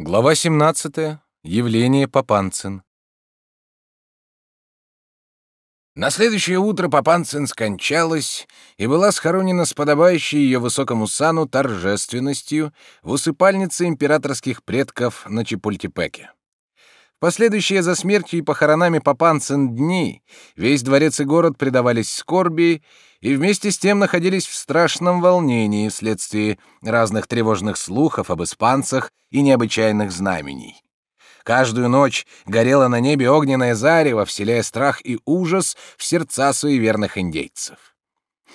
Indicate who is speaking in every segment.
Speaker 1: Глава 17. Явление Папанцин. На следующее утро Папанцин скончалась и была схоронена с подобающей ее высокому сану торжественностью в усыпальнице императорских предков на Чепультепеке. Последующие за смертью и похоронами Папанцин дни весь дворец и город предавались скорби и вместе с тем находились в страшном волнении вследствие разных тревожных слухов об испанцах и необычайных знамений. Каждую ночь горело на небе огненное зарево, вселяя страх и ужас в сердца суеверных индейцев.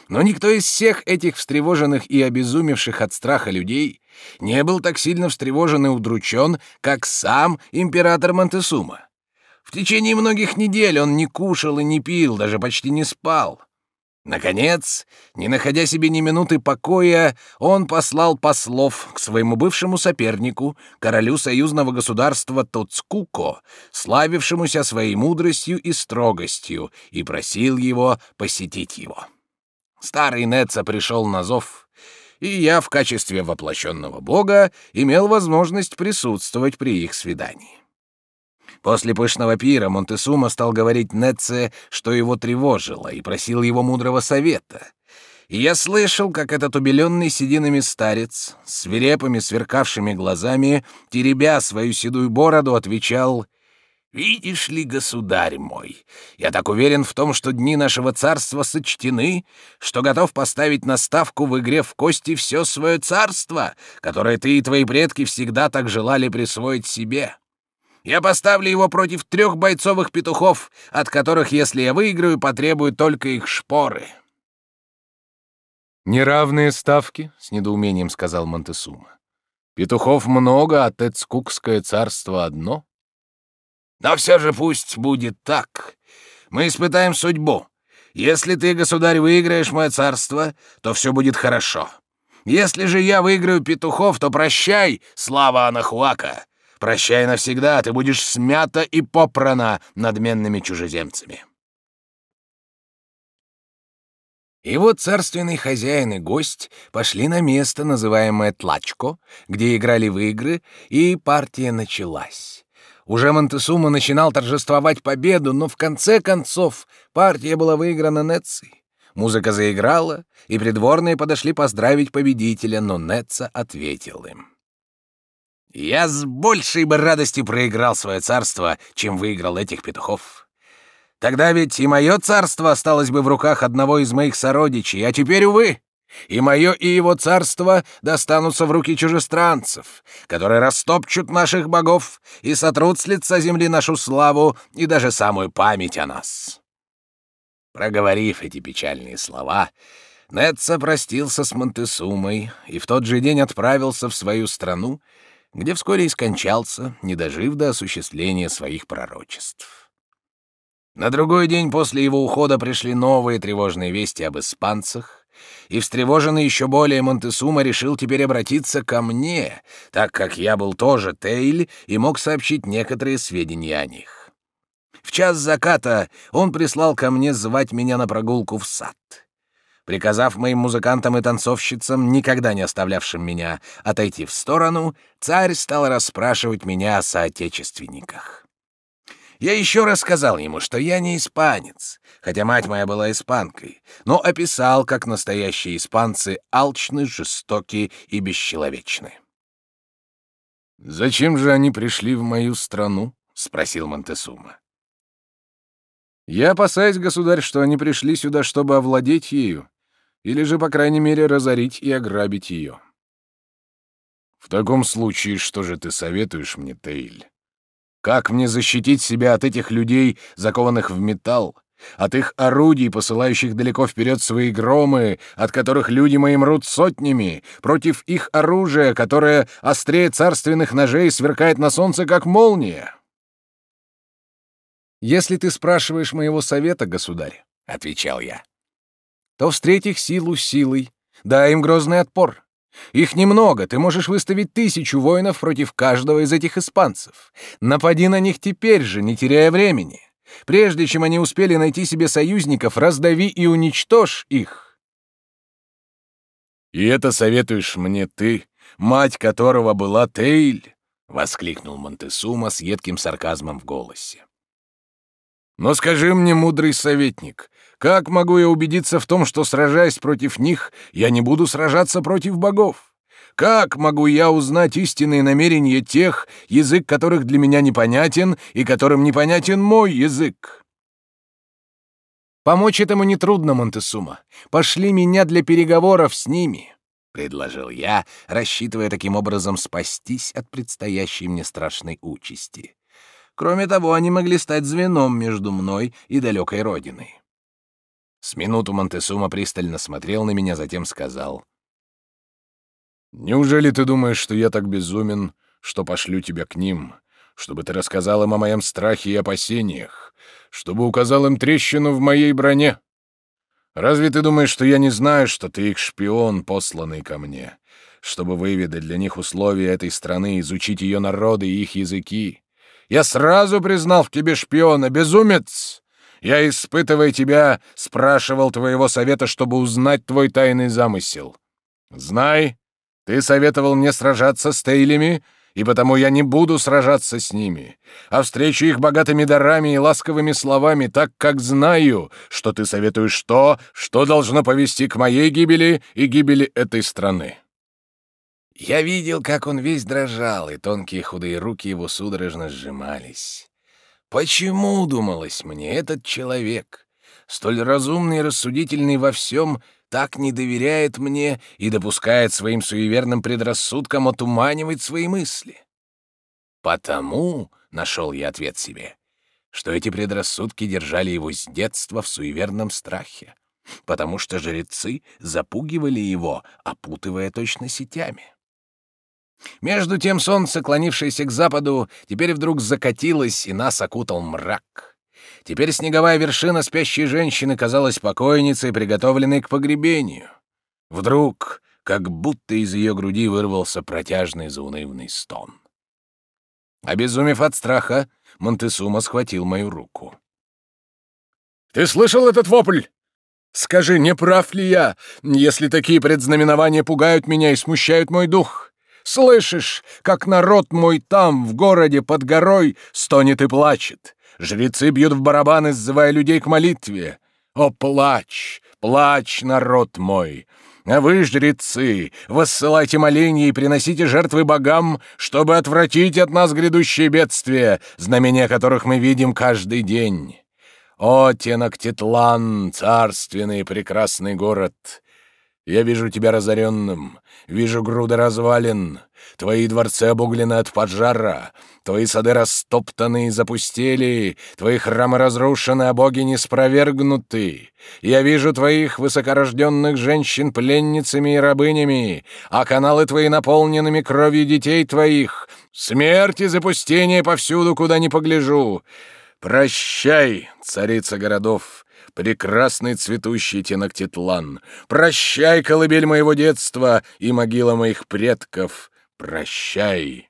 Speaker 1: Но никто из всех этих встревоженных и обезумевших от страха людей не был так сильно встревожен и удручен, как сам император Монтесума. В течение многих недель он не кушал и не пил, даже почти не спал. Наконец, не находя себе ни минуты покоя, он послал послов к своему бывшему сопернику, королю союзного государства Тоцкуко, славившемуся своей мудростью и строгостью, и просил его посетить его. Старый Неца пришел на зов, и я в качестве воплощенного бога имел возможность присутствовать при их свидании. После пышного пира Монтесума стал говорить Нетце, что его тревожило, и просил его мудрого совета. И я слышал, как этот убеленный сединами старец, свирепыми сверкавшими глазами, теребя свою седую бороду, отвечал «Видишь ли, государь мой, я так уверен в том, что дни нашего царства сочтены, что готов поставить на ставку в игре в кости все свое царство, которое ты и твои предки всегда так желали присвоить себе. Я поставлю его против трех бойцовых петухов, от которых, если я выиграю, потребую только их шпоры».
Speaker 2: «Неравные ставки», — с недоумением сказал Монтесума. «Петухов много, а Тецкукское царство одно».
Speaker 1: «Но все же пусть будет так. Мы испытаем судьбу. Если ты, государь, выиграешь мое царство, то все будет хорошо. Если же я выиграю петухов, то прощай, слава Анахуака. Прощай навсегда, ты будешь смята и попрана надменными чужеземцами. И вот царственный хозяин и гость пошли на место, называемое Тлачко, где играли в игры, и партия началась. Уже Монтесума начинал торжествовать победу, но в конце концов партия была выиграна Неццей. Музыка заиграла, и придворные подошли поздравить победителя, но Нетца ответил им. Я с большей бы радостью проиграл свое царство, чем выиграл этих петухов. Тогда ведь и мое царство осталось бы в руках одного из моих сородичей, а теперь, увы, и мое, и его царство достанутся в руки чужестранцев, которые растопчут наших богов и сотрут с лица земли нашу славу и даже самую память о нас». Проговорив эти печальные слова, Нетца простился с Монтесумой и в тот же день отправился в свою страну, где вскоре и скончался, не дожив до осуществления своих пророчеств. На другой день после его ухода пришли новые тревожные вести об испанцах, и встревоженный еще более Монтесума решил теперь обратиться ко мне, так как я был тоже Тейль и мог сообщить некоторые сведения о них. В час заката он прислал ко мне звать меня на прогулку в сад. Приказав моим музыкантам и танцовщицам, никогда не оставлявшим меня, отойти в сторону, царь стал расспрашивать меня о соотечественниках. Я еще раз сказал ему, что я не испанец, хотя мать моя была испанкой, но описал, как настоящие испанцы алчны, жестоки и бесчеловечны.
Speaker 2: «Зачем же они пришли в мою страну?» — спросил Монтесума. «Я опасаюсь, государь, что они пришли сюда, чтобы овладеть ею или же, по крайней мере, разорить и ограбить ее. В таком случае, что же ты советуешь мне, Тейль? Как мне защитить себя от этих людей, закованных в металл, от их орудий, посылающих далеко вперед свои громы, от которых люди мои мрут сотнями, против их оружия, которое острее царственных ножей сверкает на солнце, как молния?
Speaker 1: «Если ты спрашиваешь моего совета, государь», — отвечал я, то встреть их силу силой, дай им грозный отпор. Их немного, ты можешь выставить тысячу воинов против каждого из этих испанцев. Напади на них теперь же, не теряя времени. Прежде чем они успели найти себе союзников, раздави и уничтожь их.
Speaker 2: И это советуешь мне ты, мать которого была Тейль?
Speaker 1: воскликнул Монтесума с едким сарказмом в голосе. «Но скажи мне, мудрый советник, как могу я убедиться в том, что, сражаясь против них, я не буду сражаться против богов? Как могу я узнать истинные намерения тех, язык которых для меня непонятен и которым непонятен мой язык?» «Помочь этому нетрудно, Монтесума. Пошли меня для переговоров с ними», — предложил я, рассчитывая таким образом спастись от предстоящей мне страшной участи. Кроме того, они могли стать звеном между мной и далекой родиной. С минуту Монтесума пристально смотрел на меня, затем сказал.
Speaker 2: «Неужели ты думаешь, что я так безумен, что пошлю тебя к ним, чтобы ты рассказал им о моем страхе и опасениях, чтобы указал им трещину в моей броне? Разве ты думаешь, что я не знаю, что ты их шпион, посланный ко мне, чтобы выведать для них условия этой страны, изучить ее народы и их языки? Я сразу признал в тебе шпиона, безумец! Я, испытывая тебя, спрашивал твоего совета, чтобы узнать твой тайный замысел. Знай, ты советовал мне сражаться с Тейлями, и потому я не буду сражаться с ними, а встречу их богатыми дарами и ласковыми словами, так как знаю, что ты советуешь то, что должно повести к моей гибели и гибели этой страны».
Speaker 1: Я видел, как он весь дрожал, и тонкие худые руки его судорожно сжимались. Почему, думалось мне, этот человек, столь разумный и рассудительный во всем, так не доверяет мне и допускает своим суеверным предрассудкам отуманивать свои мысли? Потому, — нашел я ответ себе, — что эти предрассудки держали его с детства в суеверном страхе, потому что жрецы запугивали его, опутывая точно сетями. Между тем солнце, клонившееся к западу, теперь вдруг закатилось, и нас окутал мрак. Теперь снеговая вершина спящей женщины казалась покойницей, приготовленной к погребению. Вдруг, как будто из ее груди вырвался протяжный заунывный стон. Обезумев от страха, Монтесума схватил мою руку.
Speaker 2: «Ты слышал этот вопль? Скажи, не прав ли я, если такие предзнаменования пугают меня и смущают мой дух? Слышишь, как народ мой там, в городе, под горой, стонет и плачет? Жрецы бьют в барабаны, сзывая людей к молитве. О, плачь, плачь, народ мой! А вы, жрецы, воссылайте моления и приносите жертвы богам, чтобы отвратить от нас грядущие бедствия, знамения которых мы видим каждый день. О, Тенактитлан, царственный и прекрасный город! Я вижу тебя разоренным, вижу груды развалин, твои дворцы обуглены от пожара, твои сады растоптаны и запустели, твои храмы разрушены, а боги не спровергнуты. Я вижу твоих высокорожденных женщин пленницами и рабынями, а каналы твои наполненными кровью детей твоих. Смерть и запустение повсюду, куда ни погляжу. Прощай, царица городов, прекрасный цветущий Тенактитлан! Прощай, колыбель моего детства и могила моих предков! Прощай!»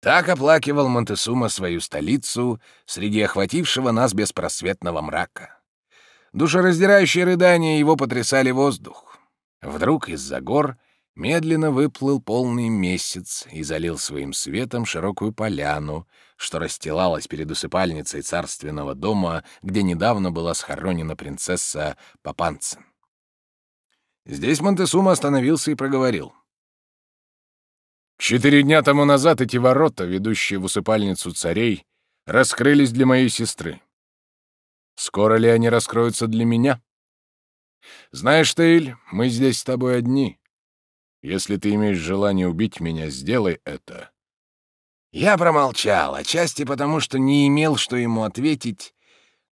Speaker 1: Так оплакивал Монтесума свою столицу среди охватившего нас беспросветного мрака. Душераздирающие рыдания его потрясали воздух. Вдруг из-за гор медленно выплыл полный месяц и залил своим светом широкую поляну, что расстилалась перед усыпальницей царственного дома, где недавно была схоронена принцесса Папанцин. Здесь Монтесума остановился и проговорил.
Speaker 2: «Четыре дня тому назад эти ворота, ведущие в усыпальницу царей, раскрылись для моей сестры. Скоро ли они раскроются для меня? Знаешь, Тейль, мы здесь с тобой одни. Если ты имеешь желание убить меня, сделай это.
Speaker 1: Я промолчал, отчасти потому, что не имел, что ему ответить,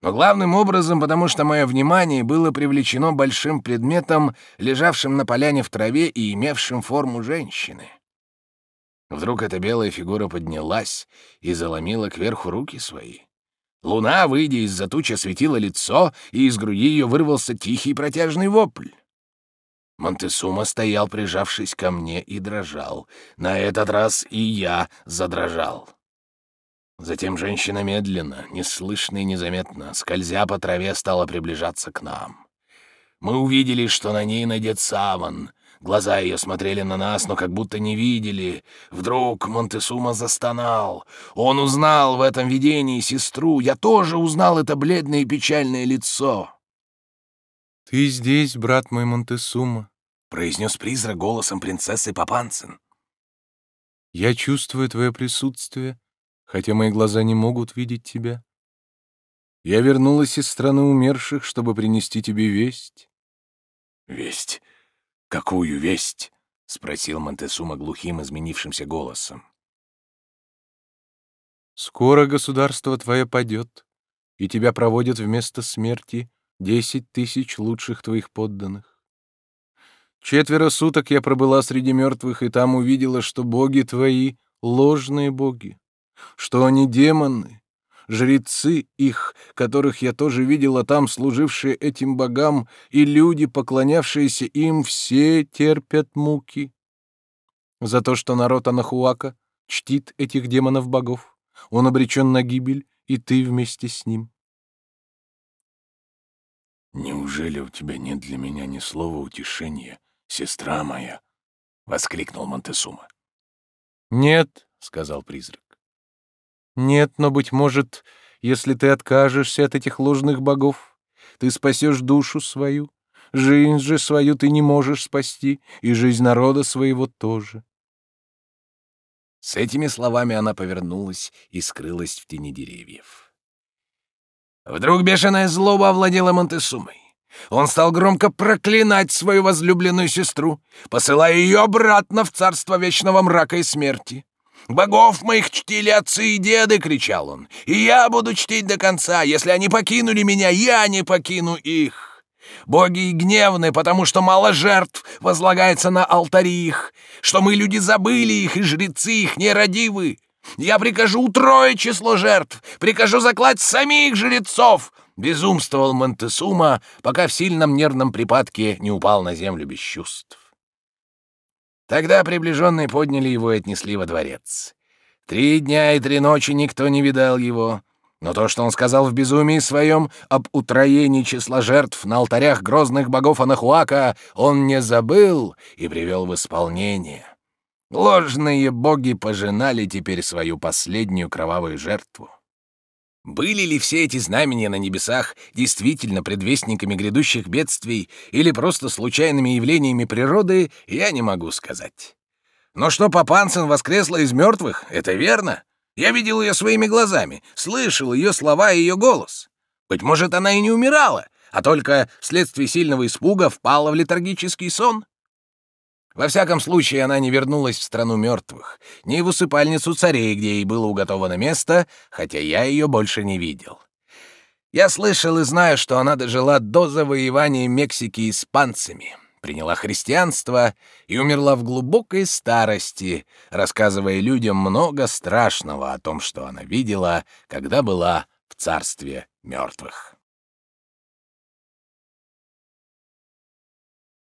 Speaker 1: но главным образом потому, что мое внимание было привлечено большим предметом, лежавшим на поляне в траве и имевшим форму женщины. Вдруг эта белая фигура поднялась и заломила кверху руки свои. Луна, выйдя из-за тучи, осветила лицо, и из груди ее вырвался тихий протяжный вопль. Монтесума стоял, прижавшись ко мне, и дрожал. На этот раз и я задрожал. Затем женщина медленно, неслышно и незаметно, скользя по траве, стала приближаться к нам. Мы увидели, что на ней надет саван, Глаза ее смотрели на нас, но как будто не видели. Вдруг Монтесума застонал. Он узнал в этом видении сестру. Я тоже узнал это бледное и печальное лицо.
Speaker 2: «Ты здесь, брат мой Монтесума», —
Speaker 1: произнес призрак голосом принцессы Папанцин.
Speaker 2: «Я чувствую твое присутствие, хотя мои глаза не могут видеть тебя. Я вернулась из страны умерших, чтобы принести тебе весть».
Speaker 1: «Весть? Какую весть?» — спросил Монтесума глухим, изменившимся голосом.
Speaker 2: «Скоро государство твое падет, и тебя проводят вместо смерти десять тысяч лучших твоих подданных. Четверо суток я пробыла среди мертвых, и там увидела, что боги твои — ложные боги, что они демоны, жрецы их, которых я тоже видела там, служившие этим богам, и люди, поклонявшиеся им, все терпят муки. За то, что народ Анахуака чтит этих демонов-богов, он обречен на гибель, и ты вместе с ним.
Speaker 1: «Неужели у тебя нет для меня ни слова утешения, сестра моя?» — воскликнул Монтесума.
Speaker 2: «Нет», — сказал призрак. Нет, но, быть может, если ты откажешься от этих ложных богов, ты спасешь душу свою, жизнь же свою ты не можешь спасти, и жизнь народа своего тоже.
Speaker 1: С этими словами она повернулась и скрылась в тени деревьев. Вдруг бешеная злоба овладела Монтесумой. Он стал громко проклинать свою возлюбленную сестру, посылая ее обратно в царство вечного мрака и смерти. «Богов моих чтили отцы и деды!» — кричал он. «И я буду чтить до конца! Если они покинули меня, я не покину их!» Боги гневны, потому что мало жертв возлагается на алтари их, что мы, люди, забыли их, и жрецы их нерадивы. Я прикажу утроить число жертв, прикажу заклать самих жрецов!» Безумствовал Монтесума, пока в сильном нервном припадке не упал на землю без чувств. Тогда приближенные подняли его и отнесли во дворец. Три дня и три ночи никто не видал его, но то, что он сказал в безумии своем об утроении числа жертв на алтарях грозных богов Анахуака, он не забыл и привел в исполнение. Ложные боги пожинали теперь свою последнюю кровавую жертву. Были ли все эти знамения на небесах действительно предвестниками грядущих бедствий или просто случайными явлениями природы, я не могу сказать. Но что Папанцин воскресла из мертвых, это верно. Я видел ее своими глазами, слышал ее слова и ее голос. Быть может, она и не умирала, а только вследствие сильного испуга впала в летаргический сон. Во всяком случае, она не вернулась в страну мертвых, ни в усыпальницу царей, где ей было уготовано место, хотя я ее больше не видел. Я слышал и знаю, что она дожила до завоевания Мексики испанцами, приняла христианство и умерла в глубокой старости, рассказывая людям много страшного о том, что она видела, когда была в царстве мертвых.